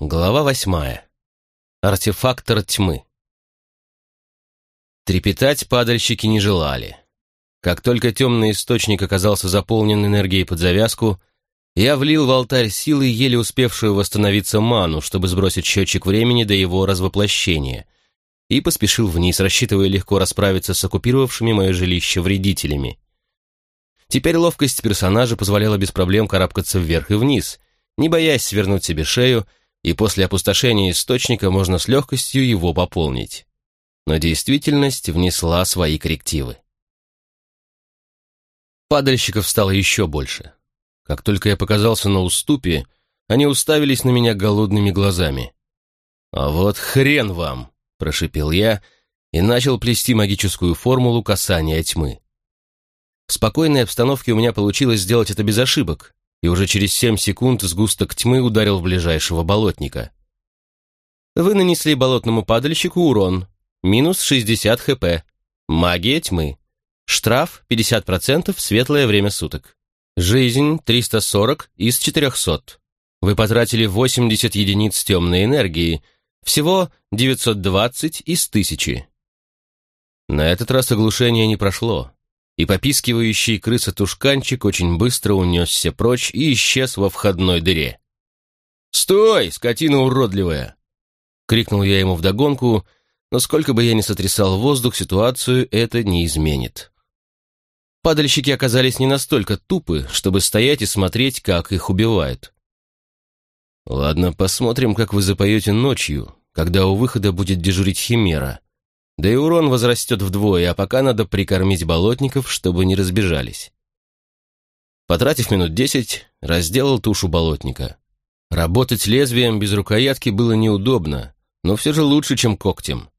Глава восьмая. Артефактор тьмы. Трепетать падальщики не желали. Как только темный источник оказался заполнен энергией под завязку, я влил в алтарь силы, еле успевшую восстановиться ману, чтобы сбросить счетчик времени до его развоплощения, и поспешил вниз, рассчитывая легко расправиться с оккупировавшими мое жилище вредителями. Теперь ловкость персонажа позволяла без проблем карабкаться вверх и вниз, не боясь свернуть себе шею и после опустошения источника можно с легкостью его пополнить. Но действительность внесла свои коррективы. Падальщиков стало еще больше. Как только я показался на уступе, они уставились на меня голодными глазами. «А вот хрен вам!» – прошипел я и начал плести магическую формулу касания тьмы. В спокойной обстановке у меня получилось сделать это без ошибок, и уже через семь секунд сгусток тьмы ударил в ближайшего болотника. Вы нанесли болотному падальщику урон. Минус 60 хп. Магия тьмы. Штраф 50% в светлое время суток. Жизнь 340 из 400. Вы потратили 80 единиц темной энергии. Всего 920 из 1000. На этот раз оглушение не прошло и попискивающий крыса-тушканчик очень быстро унесся прочь и исчез во входной дыре. «Стой, скотина уродливая!» — крикнул я ему вдогонку, но сколько бы я ни сотрясал воздух, ситуацию это не изменит. Падальщики оказались не настолько тупы, чтобы стоять и смотреть, как их убивают. «Ладно, посмотрим, как вы запоете ночью, когда у выхода будет дежурить Химера», да и урон возрастет вдвое, а пока надо прикормить болотников, чтобы не разбежались. Потратив минут десять, разделал тушу болотника. Работать лезвием без рукоятки было неудобно, но все же лучше, чем когтем.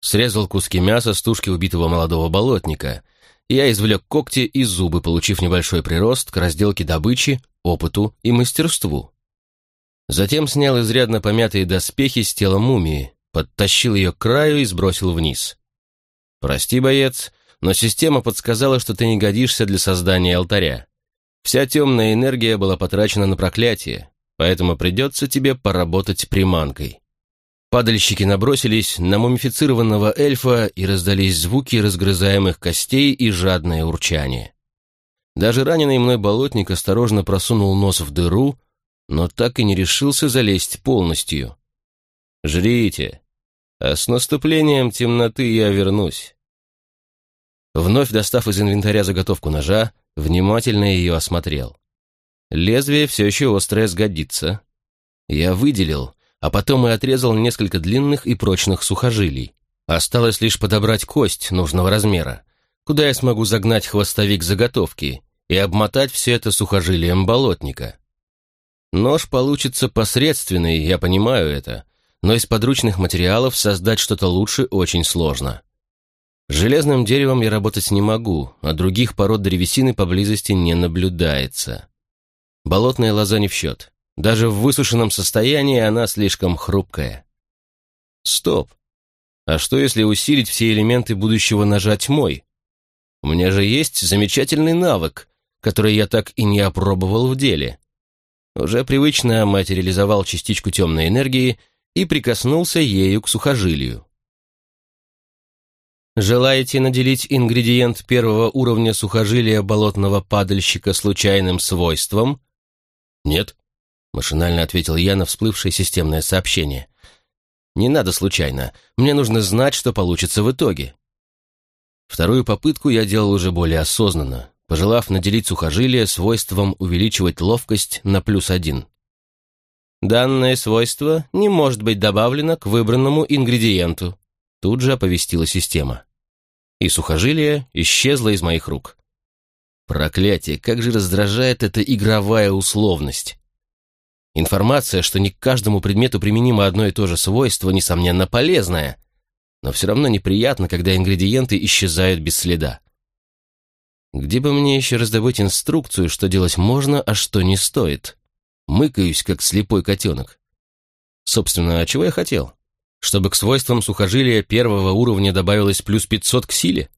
Срезал куски мяса с тушки убитого молодого болотника. Я извлек когти и зубы, получив небольшой прирост к разделке добычи, опыту и мастерству. Затем снял изрядно помятые доспехи с тела мумии, подтащил ее к краю и сбросил вниз. «Прости, боец, но система подсказала, что ты не годишься для создания алтаря. Вся темная энергия была потрачена на проклятие, поэтому придется тебе поработать приманкой». Падальщики набросились на мумифицированного эльфа и раздались звуки разгрызаемых костей и жадное урчание. Даже раненый мной болотник осторожно просунул нос в дыру, но так и не решился залезть полностью. «Жрите!» А с наступлением темноты я вернусь. Вновь достав из инвентаря заготовку ножа, внимательно ее осмотрел. Лезвие все еще острое сгодится. Я выделил, а потом и отрезал несколько длинных и прочных сухожилий. Осталось лишь подобрать кость нужного размера, куда я смогу загнать хвостовик заготовки и обмотать все это сухожилием болотника. Нож получится посредственный, я понимаю это, но из подручных материалов создать что-то лучше очень сложно. С железным деревом я работать не могу, а других пород древесины поблизости не наблюдается. Болотная лоза не в счет. Даже в высушенном состоянии она слишком хрупкая. Стоп. А что, если усилить все элементы будущего ножа тьмой? У меня же есть замечательный навык, который я так и не опробовал в деле. Уже привычно материализовал частичку темной энергии — и прикоснулся ею к сухожилию. Желаете наделить ингредиент первого уровня сухожилия болотного падальщика случайным свойством? Нет, машинально ответил я на всплывшее системное сообщение. Не надо случайно, мне нужно знать, что получится в итоге. Вторую попытку я делал уже более осознанно, пожелав наделить сухожилие свойством увеличивать ловкость на плюс один. Данное свойство не может быть добавлено к выбранному ингредиенту. Тут же оповестила система. И сухожилие исчезло из моих рук. Проклятие, как же раздражает эта игровая условность. Информация, что не к каждому предмету применимо одно и то же свойство, несомненно полезная, но все равно неприятно, когда ингредиенты исчезают без следа. Где бы мне еще раздобыть инструкцию, что делать можно, а что не стоит? Мыкаюсь, как слепой котенок. Собственно, а чего я хотел? Чтобы к свойствам сухожилия первого уровня добавилось плюс 500 к силе?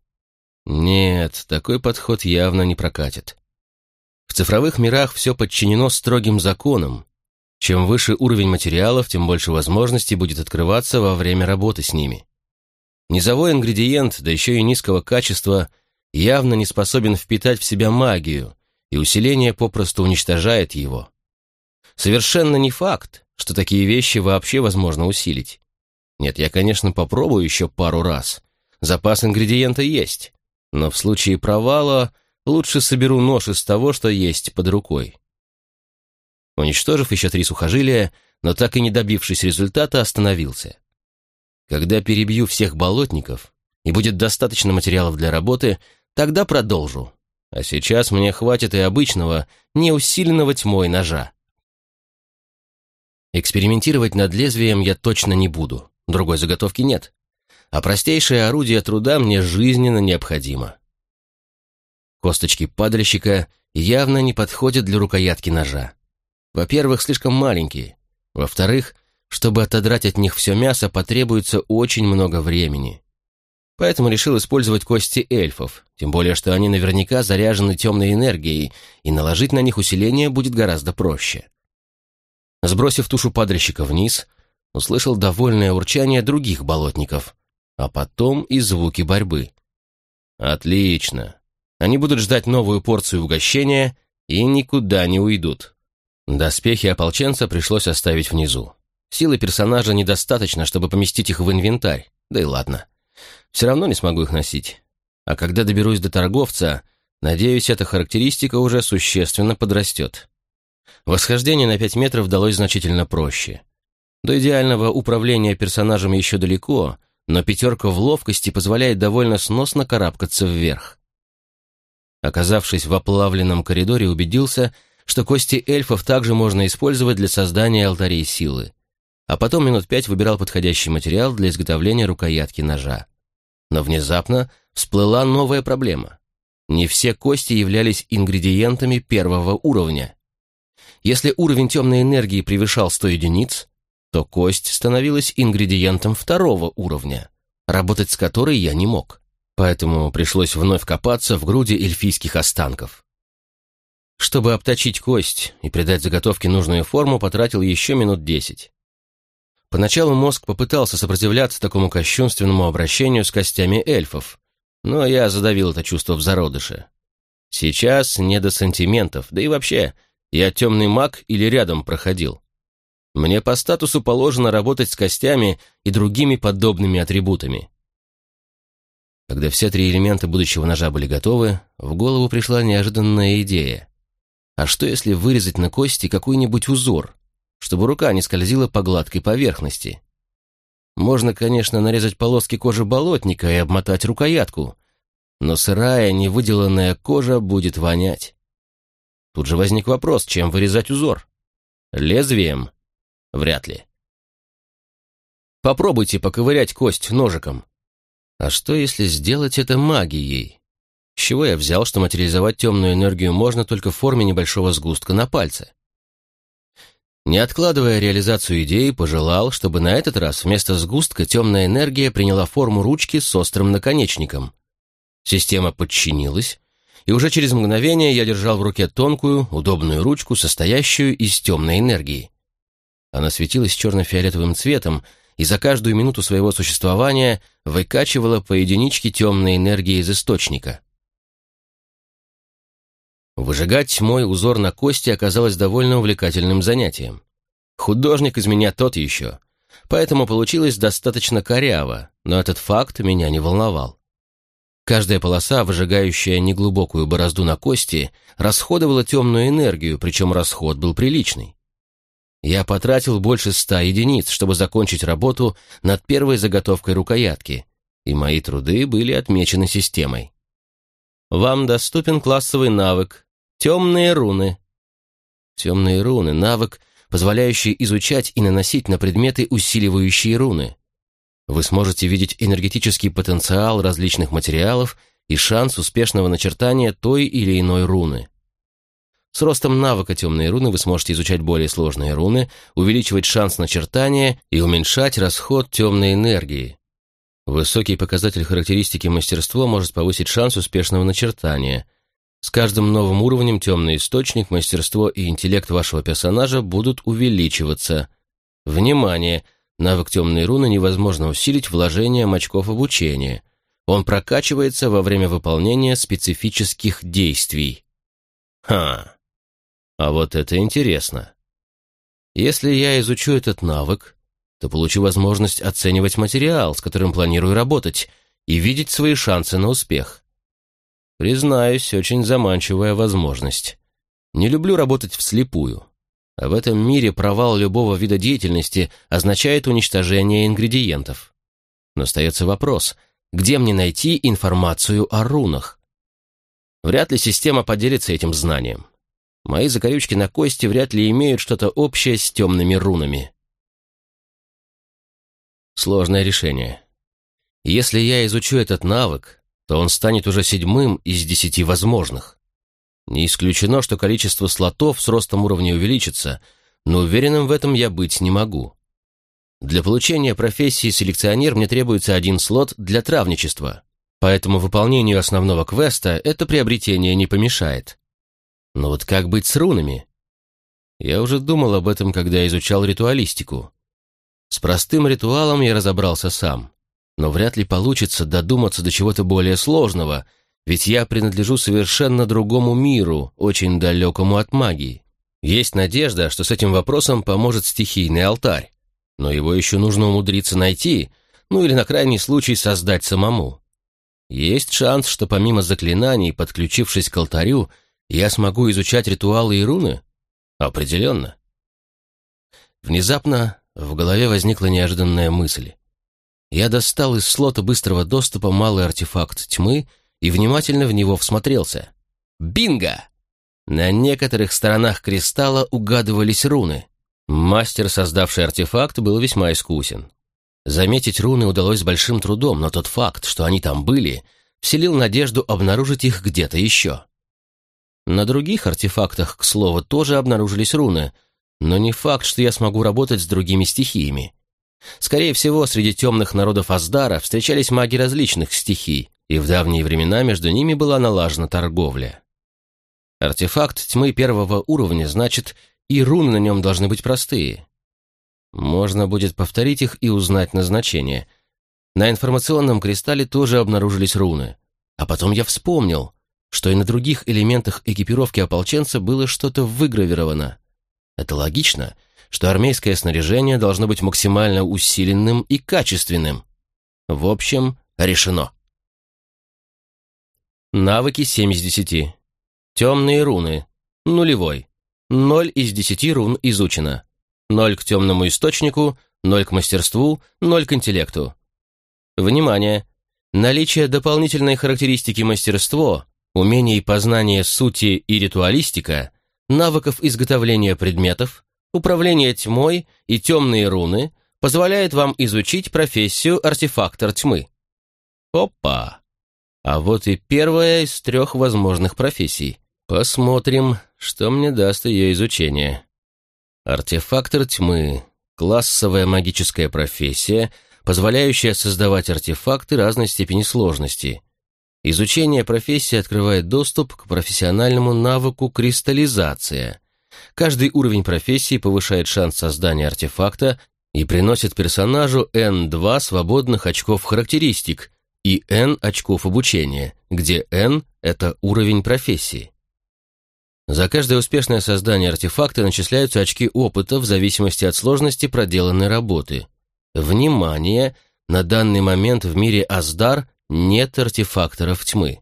Нет, такой подход явно не прокатит. В цифровых мирах все подчинено строгим законам, Чем выше уровень материалов, тем больше возможностей будет открываться во время работы с ними. Низовой ингредиент, да еще и низкого качества, явно не способен впитать в себя магию, и усиление попросту уничтожает его. Совершенно не факт, что такие вещи вообще возможно усилить. Нет, я, конечно, попробую еще пару раз. Запас ингредиента есть, но в случае провала лучше соберу нож из того, что есть под рукой. Уничтожив еще три сухожилия, но так и не добившись результата, остановился. Когда перебью всех болотников, и будет достаточно материалов для работы, тогда продолжу. А сейчас мне хватит и обычного, неусиленного тьмой ножа. Экспериментировать над лезвием я точно не буду, другой заготовки нет. А простейшее орудие труда мне жизненно необходимо. Косточки падальщика явно не подходят для рукоятки ножа. Во-первых, слишком маленькие. Во-вторых, чтобы отодрать от них все мясо, потребуется очень много времени. Поэтому решил использовать кости эльфов, тем более, что они наверняка заряжены темной энергией, и наложить на них усиление будет гораздо проще. Сбросив тушу падальщика вниз, услышал довольное урчание других болотников, а потом и звуки борьбы. Отлично. Они будут ждать новую порцию угощения и никуда не уйдут. Доспехи ополченца пришлось оставить внизу. Силы персонажа недостаточно, чтобы поместить их в инвентарь, да и ладно. Все равно не смогу их носить. А когда доберусь до торговца, надеюсь, эта характеристика уже существенно подрастет. Восхождение на 5 метров далось значительно проще. До идеального управления персонажем еще далеко, но пятерка в ловкости позволяет довольно сносно карабкаться вверх. Оказавшись в оплавленном коридоре, убедился, что кости эльфов также можно использовать для создания алтарей силы. А потом минут пять выбирал подходящий материал для изготовления рукоятки ножа. Но внезапно всплыла новая проблема. Не все кости являлись ингредиентами первого уровня. Если уровень темной энергии превышал 100 единиц, то кость становилась ингредиентом второго уровня, работать с которой я не мог. Поэтому пришлось вновь копаться в груди эльфийских останков. Чтобы обточить кость и придать заготовке нужную форму, потратил еще минут десять. Поначалу мозг попытался сопротивляться такому кощунственному обращению с костями эльфов, но я задавил это чувство в зародыше. Сейчас не до сантиментов, да и вообще – я темный маг или рядом проходил. Мне по статусу положено работать с костями и другими подобными атрибутами. Когда все три элемента будущего ножа были готовы, в голову пришла неожиданная идея. А что если вырезать на кости какой-нибудь узор, чтобы рука не скользила по гладкой поверхности? Можно, конечно, нарезать полоски кожи болотника и обмотать рукоятку, но сырая, невыделанная кожа будет вонять. Тут же возник вопрос, чем вырезать узор? Лезвием? Вряд ли. Попробуйте поковырять кость ножиком. А что, если сделать это магией? С чего я взял, что материализовать темную энергию можно только в форме небольшого сгустка на пальце? Не откладывая реализацию идеи, пожелал, чтобы на этот раз вместо сгустка темная энергия приняла форму ручки с острым наконечником. Система подчинилась, и уже через мгновение я держал в руке тонкую, удобную ручку, состоящую из темной энергии. Она светилась черно-фиолетовым цветом и за каждую минуту своего существования выкачивала по единичке темной энергии из источника. Выжигать мой узор на кости оказалось довольно увлекательным занятием. Художник из меня тот еще, поэтому получилось достаточно коряво, но этот факт меня не волновал. Каждая полоса, выжигающая неглубокую борозду на кости, расходовала темную энергию, причем расход был приличный. Я потратил больше ста единиц, чтобы закончить работу над первой заготовкой рукоятки, и мои труды были отмечены системой. Вам доступен классовый навык «Темные руны». Темные руны — навык, позволяющий изучать и наносить на предметы усиливающие руны. Вы сможете видеть энергетический потенциал различных материалов и шанс успешного начертания той или иной руны. С ростом навыка темные руны вы сможете изучать более сложные руны, увеличивать шанс начертания и уменьшать расход темной энергии. Высокий показатель характеристики мастерства может повысить шанс успешного начертания. С каждым новым уровнем темный источник, мастерство и интеллект вашего персонажа будут увеличиваться. Внимание! Навык темной руны невозможно усилить вложением очков обучения. Он прокачивается во время выполнения специфических действий. Ха! А вот это интересно. Если я изучу этот навык, то получу возможность оценивать материал, с которым планирую работать, и видеть свои шансы на успех. Признаюсь, очень заманчивая возможность. Не люблю работать вслепую. В этом мире провал любого вида деятельности означает уничтожение ингредиентов. Но остается вопрос, где мне найти информацию о рунах? Вряд ли система поделится этим знанием. Мои закорючки на кости вряд ли имеют что-то общее с темными рунами. Сложное решение. Если я изучу этот навык, то он станет уже седьмым из десяти возможных. Не исключено, что количество слотов с ростом уровня увеличится, но уверенным в этом я быть не могу. Для получения профессии селекционер мне требуется один слот для травничества, поэтому выполнению основного квеста это приобретение не помешает. Но вот как быть с рунами? Я уже думал об этом, когда изучал ритуалистику. С простым ритуалом я разобрался сам. Но вряд ли получится додуматься до чего-то более сложного, ведь я принадлежу совершенно другому миру, очень далекому от магии. Есть надежда, что с этим вопросом поможет стихийный алтарь. Но его еще нужно умудриться найти, ну или на крайний случай создать самому. Есть шанс, что помимо заклинаний, подключившись к алтарю, я смогу изучать ритуалы и руны? Определенно. Внезапно в голове возникла неожиданная мысль. Я достал из слота быстрого доступа малый артефакт тьмы и внимательно в него всмотрелся. Бинго! На некоторых сторонах кристалла угадывались руны. Мастер, создавший артефакт, был весьма искусен. Заметить руны удалось с большим трудом, но тот факт, что они там были, вселил надежду обнаружить их где-то еще. На других артефактах, к слову, тоже обнаружились руны — но не факт, что я смогу работать с другими стихиями. Скорее всего, среди темных народов Аздара встречались маги различных стихий, и в давние времена между ними была налажена торговля. Артефакт тьмы первого уровня, значит, и руны на нем должны быть простые. Можно будет повторить их и узнать назначение. На информационном кристалле тоже обнаружились руны. А потом я вспомнил, что и на других элементах экипировки ополченца было что-то выгравировано. Это логично, что армейское снаряжение должно быть максимально усиленным и качественным. В общем, решено. Навыки 7 из 10. Темные руны. Нулевой. 0 из 10 рун изучено. 0 к темному источнику, 0 к мастерству, 0 к интеллекту. Внимание! Наличие дополнительной характеристики мастерство, умений познания сути и ритуалистика навыков изготовления предметов, управления тьмой и темные руны позволяет вам изучить профессию артефактор тьмы. Опа! А вот и первая из трех возможных профессий. Посмотрим, что мне даст ее изучение. Артефактор тьмы – классовая магическая профессия, позволяющая создавать артефакты разной степени сложности – Изучение профессии открывает доступ к профессиональному навыку кристаллизация. Каждый уровень профессии повышает шанс создания артефакта и приносит персонажу N2 свободных очков характеристик и N очков обучения, где N – это уровень профессии. За каждое успешное создание артефакта начисляются очки опыта в зависимости от сложности проделанной работы. Внимание! На данный момент в мире Аздар нет артефакторов тьмы.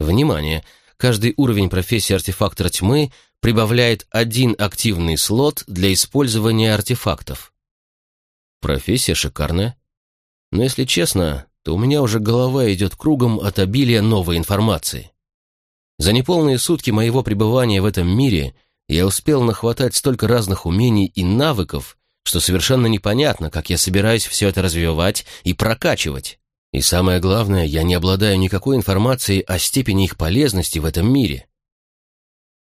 Внимание! Каждый уровень профессии артефактора тьмы прибавляет один активный слот для использования артефактов. Профессия шикарная. Но если честно, то у меня уже голова идет кругом от обилия новой информации. За неполные сутки моего пребывания в этом мире я успел нахватать столько разных умений и навыков, что совершенно непонятно, как я собираюсь все это развивать и прокачивать. И самое главное, я не обладаю никакой информацией о степени их полезности в этом мире.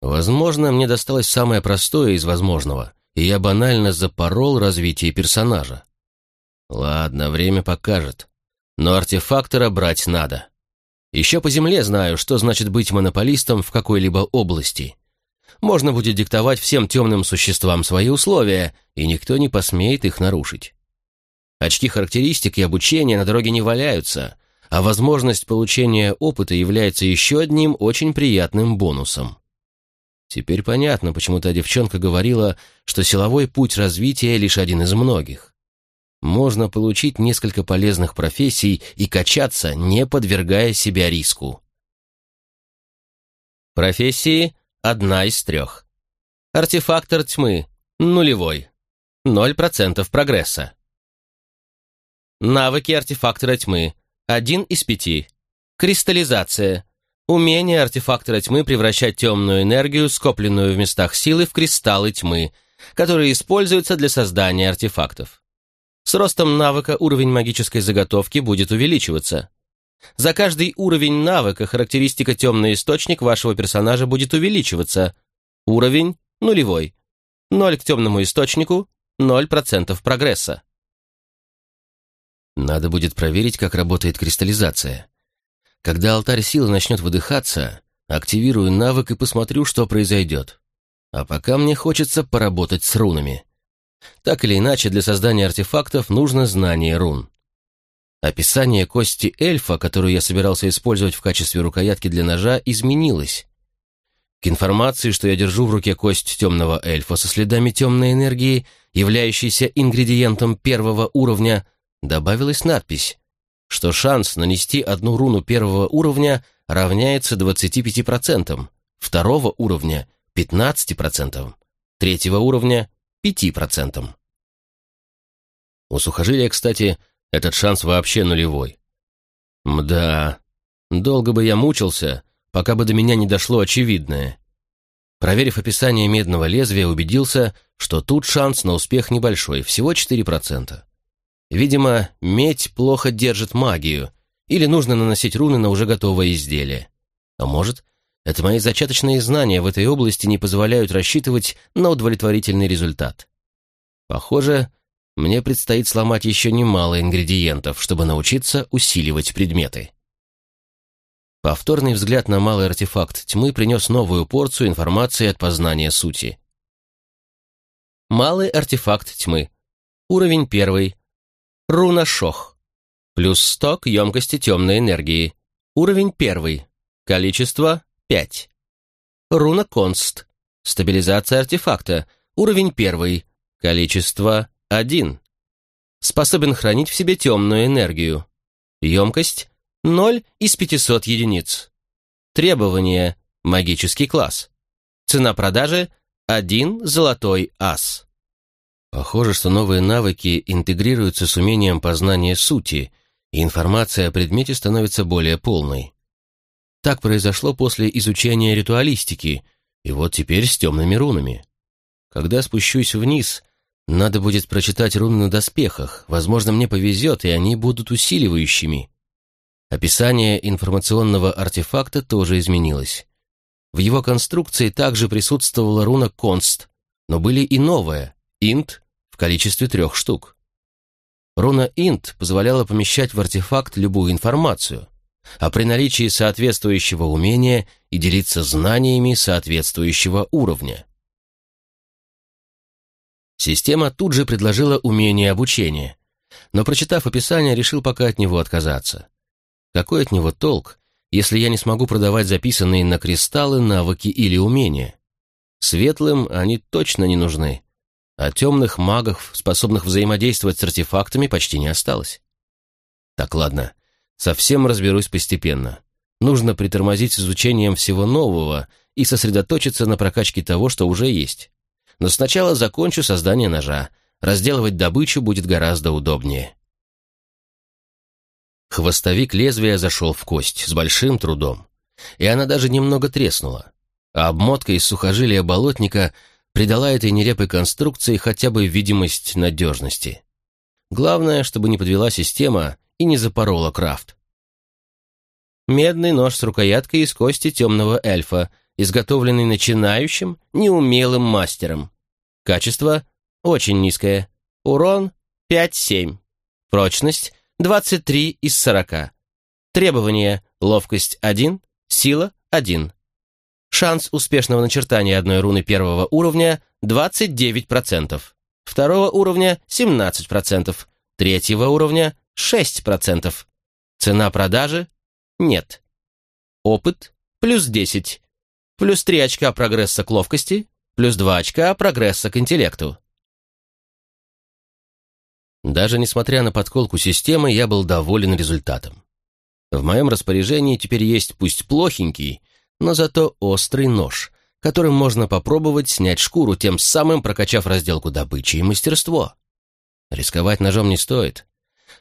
Возможно, мне досталось самое простое из возможного, и я банально запорол развитие персонажа. Ладно, время покажет. Но артефактора брать надо. Еще по земле знаю, что значит быть монополистом в какой-либо области. Можно будет диктовать всем темным существам свои условия, и никто не посмеет их нарушить. Очки характеристик и обучения на дороге не валяются, а возможность получения опыта является еще одним очень приятным бонусом. Теперь понятно, почему та девчонка говорила, что силовой путь развития лишь один из многих можно получить несколько полезных профессий и качаться, не подвергая себя риску. Профессии – одна из трех. Артефактор тьмы – нулевой. 0% прогресса. Навыки артефактора тьмы – один из пяти. Кристаллизация – умение артефактора тьмы превращать темную энергию, скопленную в местах силы, в кристаллы тьмы, которые используются для создания артефактов. С ростом навыка уровень магической заготовки будет увеличиваться. За каждый уровень навыка характеристика «Темный источник» вашего персонажа будет увеличиваться. Уровень – нулевой. Ноль к темному источнику, 0% прогресса. Надо будет проверить, как работает кристаллизация. Когда алтарь силы начнет выдыхаться, активирую навык и посмотрю, что произойдет. А пока мне хочется поработать с рунами. Так или иначе, для создания артефактов нужно знание рун. Описание кости эльфа, которую я собирался использовать в качестве рукоятки для ножа, изменилось. К информации, что я держу в руке кость темного эльфа со следами темной энергии, являющейся ингредиентом первого уровня, добавилась надпись, что шанс нанести одну руну первого уровня равняется 25%, второго уровня – 15%, третьего уровня 5%. У сухожилия, кстати, этот шанс вообще нулевой. Мда, долго бы я мучился, пока бы до меня не дошло очевидное. Проверив описание медного лезвия, убедился, что тут шанс на успех небольшой, всего 4%. Видимо, медь плохо держит магию, или нужно наносить руны на уже готовое изделие. А может, это мои зачаточные знания в этой области не позволяют рассчитывать на удовлетворительный результат. Похоже, мне предстоит сломать еще немало ингредиентов, чтобы научиться усиливать предметы. Повторный взгляд на малый артефакт тьмы принес новую порцию информации от познания сути. Малый артефакт тьмы. Уровень первый. Руна Шох. Плюс 100 к емкости темной энергии. Уровень первый. Количество 5. Руна Конст. Стабилизация артефакта. Уровень 1. Количество 1. Способен хранить в себе темную энергию. Емкость 0 из 500 единиц. Требования. Магический класс. Цена продажи 1 золотой ас. Похоже, что новые навыки интегрируются с умением познания сути, и информация о предмете становится более полной. Так произошло после изучения ритуалистики, и вот теперь с темными рунами. Когда спущусь вниз, надо будет прочитать руны на доспехах, возможно, мне повезет, и они будут усиливающими. Описание информационного артефакта тоже изменилось. В его конструкции также присутствовала руна «Конст», но были и новая — «Инт» в количестве трех штук. Руна «Инт» позволяла помещать в артефакт любую информацию, а при наличии соответствующего умения и делиться знаниями соответствующего уровня. Система тут же предложила умение обучения, но, прочитав описание, решил пока от него отказаться. Какой от него толк, если я не смогу продавать записанные на кристаллы навыки или умения? Светлым они точно не нужны, а темных магов, способных взаимодействовать с артефактами, почти не осталось. Так, ладно, Совсем разберусь постепенно. Нужно притормозить с изучением всего нового и сосредоточиться на прокачке того, что уже есть. Но сначала закончу создание ножа. Разделывать добычу будет гораздо удобнее. Хвостовик лезвия зашел в кость с большим трудом, и она даже немного треснула. А обмотка из сухожилия болотника придала этой нерепой конструкции хотя бы видимость надежности. Главное, чтобы не подвела система и не запорола крафт. Медный нож с рукояткой из кости темного эльфа, изготовленный начинающим, неумелым мастером. Качество очень низкое. Урон 5-7. Прочность 23 из 40. Требования Ловкость 1, сила 1. Шанс успешного начертания одной руны первого уровня 29%, второго уровня 17%, третьего уровня 6%. Цена продажи нет. Опыт плюс 10, плюс 3 очка прогресса к ловкости, плюс 2 очка прогресса к интеллекту. Даже несмотря на подколку системы, я был доволен результатом. В моем распоряжении теперь есть пусть плохенький, но зато острый нож, которым можно попробовать снять шкуру, тем самым прокачав разделку добычи и мастерство. Рисковать ножом не стоит.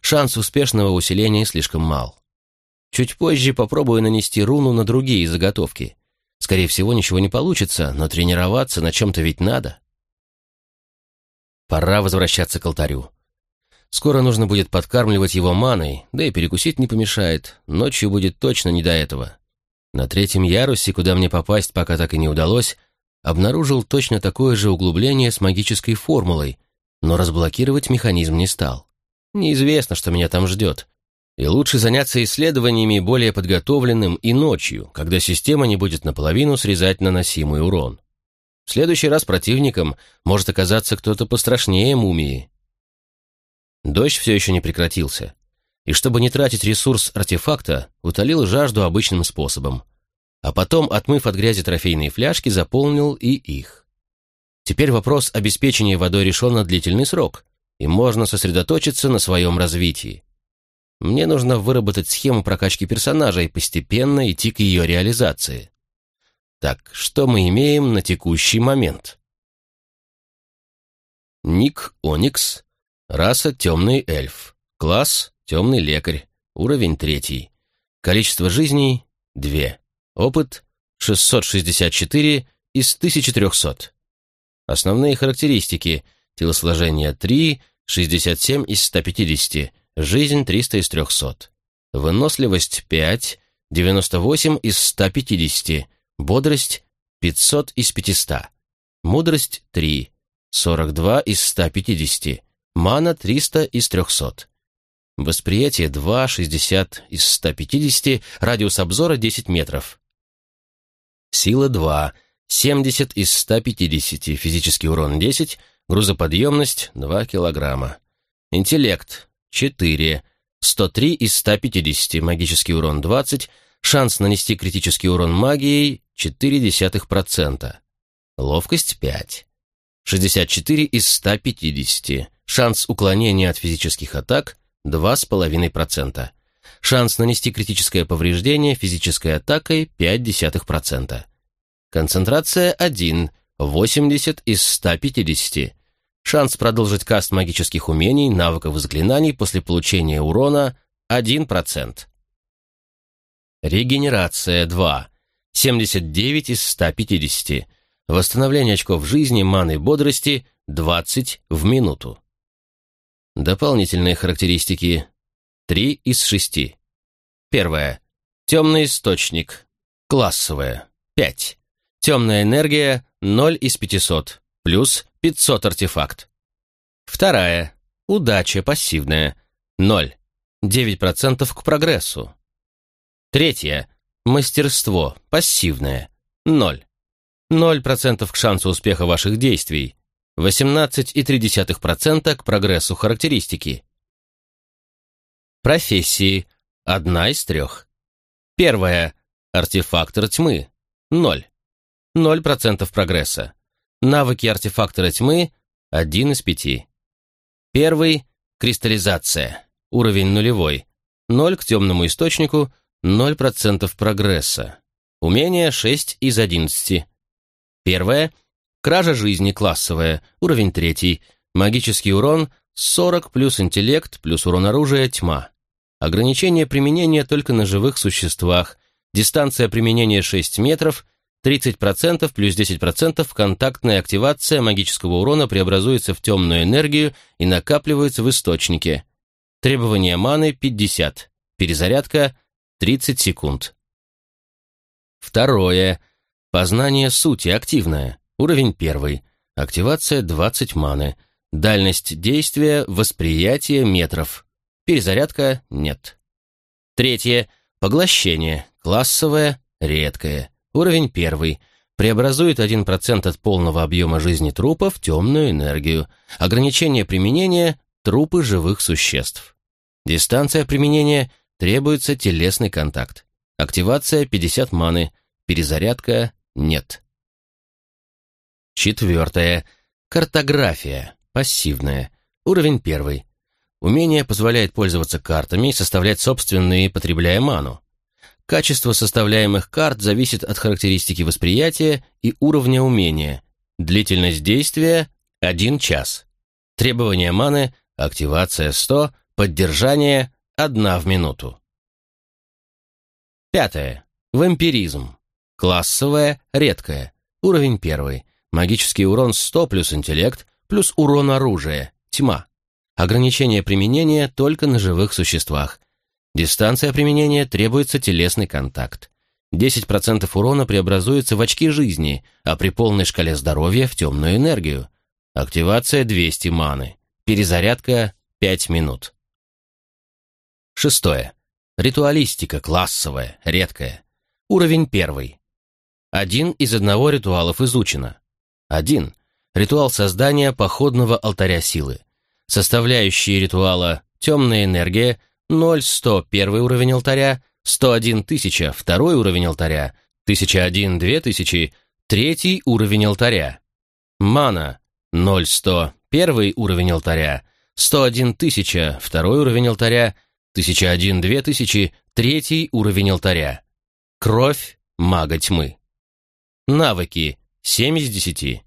Шанс успешного усиления слишком мал. Чуть позже попробую нанести руну на другие заготовки. Скорее всего, ничего не получится, но тренироваться на чем-то ведь надо. Пора возвращаться к алтарю. Скоро нужно будет подкармливать его маной, да и перекусить не помешает. Ночью будет точно не до этого. На третьем ярусе, куда мне попасть пока так и не удалось, обнаружил точно такое же углубление с магической формулой, но разблокировать механизм не стал. Неизвестно, что меня там ждет. И лучше заняться исследованиями более подготовленным и ночью, когда система не будет наполовину срезать наносимый урон. В следующий раз противником может оказаться кто-то пострашнее мумии, Дождь все еще не прекратился, и чтобы не тратить ресурс артефакта, утолил жажду обычным способом. А потом, отмыв от грязи трофейные фляжки, заполнил и их. Теперь вопрос обеспечения водой решен на длительный срок, и можно сосредоточиться на своем развитии. Мне нужно выработать схему прокачки персонажа и постепенно идти к ее реализации. Так, что мы имеем на текущий момент? Ник Оникс Раса – темный эльф. Класс – темный лекарь. Уровень третий. Количество жизней – две. Опыт – 664 из 1300. Основные характеристики – телосложение 3, 67 из 150, жизнь 300 из 300. Выносливость 5, 98 из 150, бодрость 500 из 500. Мудрость 3, 42 из 150, Мана 300 из 300. Восприятие 2, 60 из 150, радиус обзора 10 метров. Сила 2, 70 из 150, физический урон 10, грузоподъемность 2 килограмма. Интеллект 4, 103 из 150, магический урон 20, шанс нанести критический урон магией 0,4%. Ловкость 5. 64 из 150. Шанс уклонения от физических атак 2,5%. Шанс нанести критическое повреждение физической атакой 0,5%. Концентрация 1, 80 из 150. Шанс продолжить каст магических умений, навыков и заклинаний после получения урона 1%. Регенерация 2, 79 из 150. Восстановление очков жизни, маны бодрости 20 в минуту. Дополнительные характеристики. Три из шести. Первое. Темный источник. Классовая. Пять. Темная энергия. Ноль из пятисот. Плюс пятьсот артефакт. Вторая. Удача пассивная. Ноль. Девять процентов к прогрессу. Третье. Мастерство пассивное. Ноль. Ноль процентов к шансу успеха ваших действий. 18,3% к прогрессу характеристики. Профессии. Одна из трех. Первая. Артефактор тьмы. Ноль. Ноль процентов прогресса. Навыки артефактора тьмы. Один из пяти. Первый. Кристаллизация. Уровень нулевой. Ноль к темному источнику. Ноль процентов прогресса. Умение 6 из 11. Первое. Кража жизни классовая, уровень третий. Магический урон 40 плюс интеллект плюс урон оружия тьма. Ограничение применения только на живых существах. Дистанция применения 6 метров. 30% плюс 10% контактная активация магического урона преобразуется в темную энергию и накапливается в источнике. Требование маны 50. Перезарядка 30 секунд. Второе. Познание сути активное. Уровень первый. Активация 20 маны. Дальность действия – восприятие метров. Перезарядка – нет. Третье. Поглощение. Классовое, редкое. Уровень первый. Преобразует 1% от полного объема жизни трупа в темную энергию. Ограничение применения – трупы живых существ. Дистанция применения – требуется телесный контакт. Активация – 50 маны. Перезарядка – нет. Четвертое. Картография. Пассивная. Уровень первый. Умение позволяет пользоваться картами и составлять собственные, потребляя ману. Качество составляемых карт зависит от характеристики восприятия и уровня умения. Длительность действия – 1 час. Требования маны – активация 100, поддержание – 1 в минуту. Пятое. Вампиризм. Классовое, редкое. Уровень первый. Магический урон 100 плюс интеллект, плюс урон оружия, тьма. Ограничение применения только на живых существах. Дистанция применения требуется телесный контакт. 10% урона преобразуется в очки жизни, а при полной шкале здоровья в темную энергию. Активация 200 маны. Перезарядка 5 минут. Шестое. Ритуалистика классовая, редкая. Уровень первый. Один из одного ритуалов изучено. Один. Ритуал создания походного алтаря силы. Составляющие ритуала «Темная энергия» 0-100 первый уровень алтаря, 101 тысяча второй уровень алтаря, 1001 2000 третий уровень алтаря. Мана 0-100 первый уровень алтаря, 101 тысяча второй уровень алтаря, 1001 2000 третий уровень алтаря. Кровь мага тьмы. Навыки 7 из 10.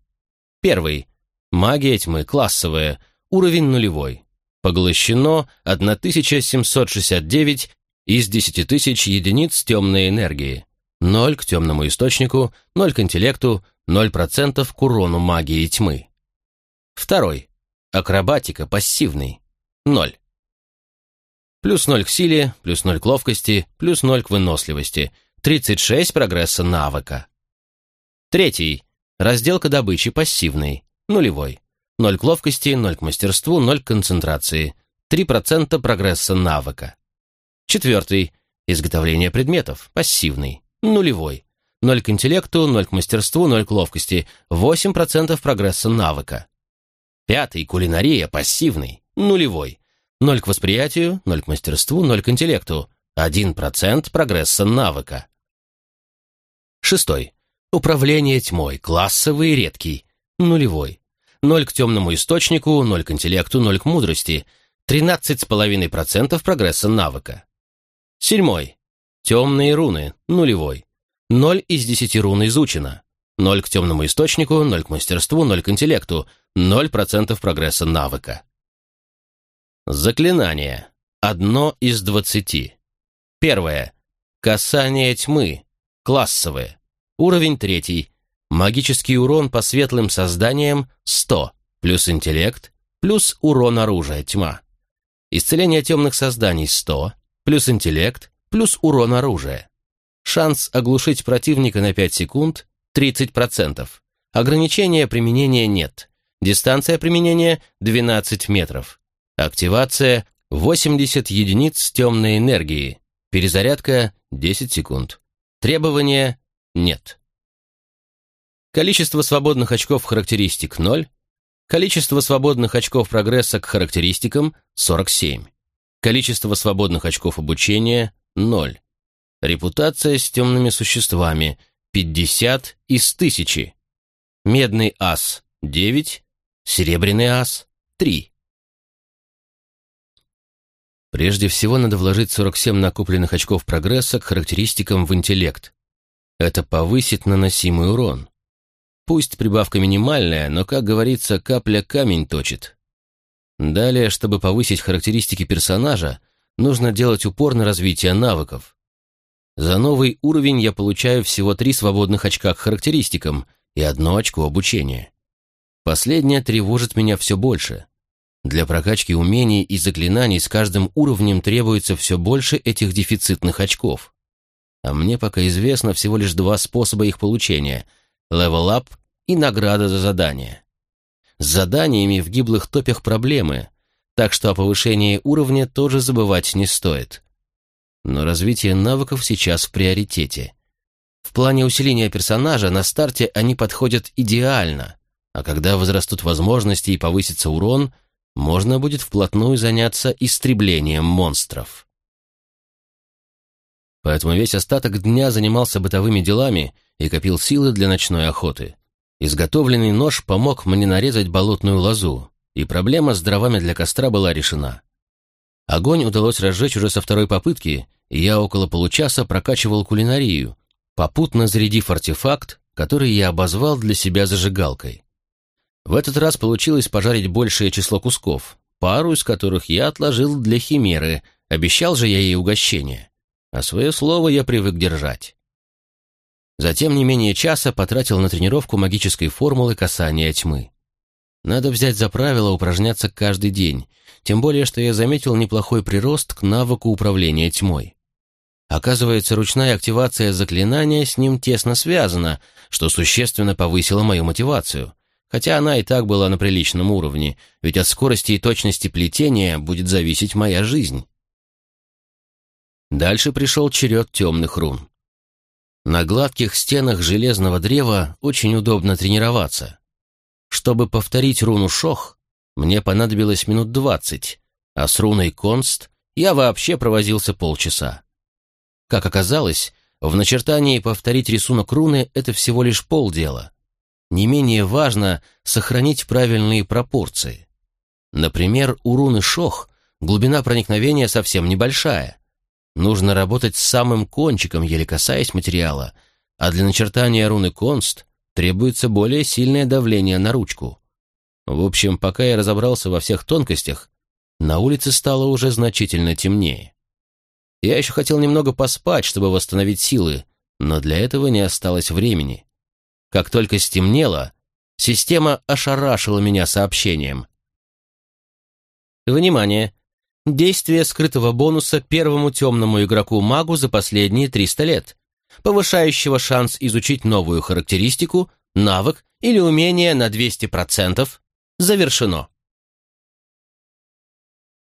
Первый. Магия тьмы классовая – Уровень нулевой. Поглощено 1769 из 10 тысяч единиц темной энергии. 0 к темному источнику, 0 к интеллекту, 0% к урону магии тьмы. Второй. Акробатика пассивный. 0. Плюс 0 к силе, плюс 0 к ловкости, плюс 0 к выносливости. 36 прогресса навыка. Третий. Разделка добычи пассивный. Нулевой. 0 к ловкости, 0 к мастерству, 0 к концентрации, 3% прогресса навыка. Четвертый. Изготовление предметов, пассивный, нулевой. 0 к интеллекту, 0 к мастерству, 0 к ловкости, 8% прогресса навыка. Пятый. Кулинария, пассивный, нулевой. 0 к восприятию, 0 к мастерству, 0 к интеллекту, 1% прогресса навыка. Шестой. Управление тьмой, классовый редкий, нулевой. 0 к темному источнику, 0 к интеллекту, 0 к мудрости, 13,5% прогресса навыка. Седьмой. Темные руны, нулевой. 0 из 10 рун изучено. 0 к темному источнику, 0 к мастерству, 0 к интеллекту, 0% прогресса навыка. Заклинание. Одно из двадцати. Первое. Касание тьмы. Классовое. Уровень третий. Магический урон по светлым созданиям 100, плюс интеллект, плюс урон оружия тьма. Исцеление темных созданий 100, плюс интеллект, плюс урон оружия. Шанс оглушить противника на 5 секунд 30%. Ограничения применения нет. Дистанция применения 12 метров. Активация 80 единиц темной энергии. Перезарядка 10 секунд. Требования нет. Количество свободных очков характеристик – 0. Количество свободных очков прогресса к характеристикам – 47. Количество свободных очков обучения – 0. Репутация с темными существами – 50 из 1000. Медный ас – 9. Серебряный ас – 3. Прежде всего надо вложить 47 накопленных очков прогресса к характеристикам в интеллект. Это повысит наносимый урон. Пусть прибавка минимальная, но, как говорится, капля камень точит. Далее, чтобы повысить характеристики персонажа, нужно делать упор на развитие навыков. За новый уровень я получаю всего три свободных очка к характеристикам и одно очко обучения. Последнее тревожит меня все больше. Для прокачки умений и заклинаний с каждым уровнем требуется все больше этих дефицитных очков. А мне пока известно всего лишь два способа их получения — левел-ап и награда за задание. С заданиями в гиблых топях проблемы, так что о повышении уровня тоже забывать не стоит. но развитие навыков сейчас в приоритете. В плане усиления персонажа на старте они подходят идеально, а когда возрастут возможности и повысится урон, можно будет вплотную заняться истреблением монстров. Поэтому весь остаток дня занимался бытовыми делами и копил силы для ночной охоты. Изготовленный нож помог мне нарезать болотную лозу, и проблема с дровами для костра была решена. Огонь удалось разжечь уже со второй попытки, и я около получаса прокачивал кулинарию, попутно зарядив артефакт, который я обозвал для себя зажигалкой. В этот раз получилось пожарить большее число кусков, пару из которых я отложил для химеры, обещал же я ей угощение. А свое слово я привык держать. Затем не менее часа потратил на тренировку магической формулы касания тьмы. Надо взять за правило упражняться каждый день, тем более, что я заметил неплохой прирост к навыку управления тьмой. Оказывается, ручная активация заклинания с ним тесно связана, что существенно повысило мою мотивацию, хотя она и так была на приличном уровне, ведь от скорости и точности плетения будет зависеть моя жизнь. Дальше пришел черед темных рун. На гладких стенах железного древа очень удобно тренироваться. Чтобы повторить руну Шох, мне понадобилось минут двадцать, а с руной Конст я вообще провозился полчаса. Как оказалось, в начертании повторить рисунок руны — это всего лишь полдела. Не менее важно сохранить правильные пропорции. Например, у руны Шох глубина проникновения совсем небольшая. Нужно работать с самым кончиком, еле касаясь материала, а для начертания руны Конст требуется более сильное давление на ручку. В общем, пока я разобрался во всех тонкостях, на улице стало уже значительно темнее. Я еще хотел немного поспать, чтобы восстановить силы, но для этого не осталось времени. Как только стемнело, система ошарашила меня сообщением. Внимание! Действие скрытого бонуса первому темному игроку-магу за последние 300 лет повышающего шанс изучить новую характеристику, навык или умение на 200%, завершено.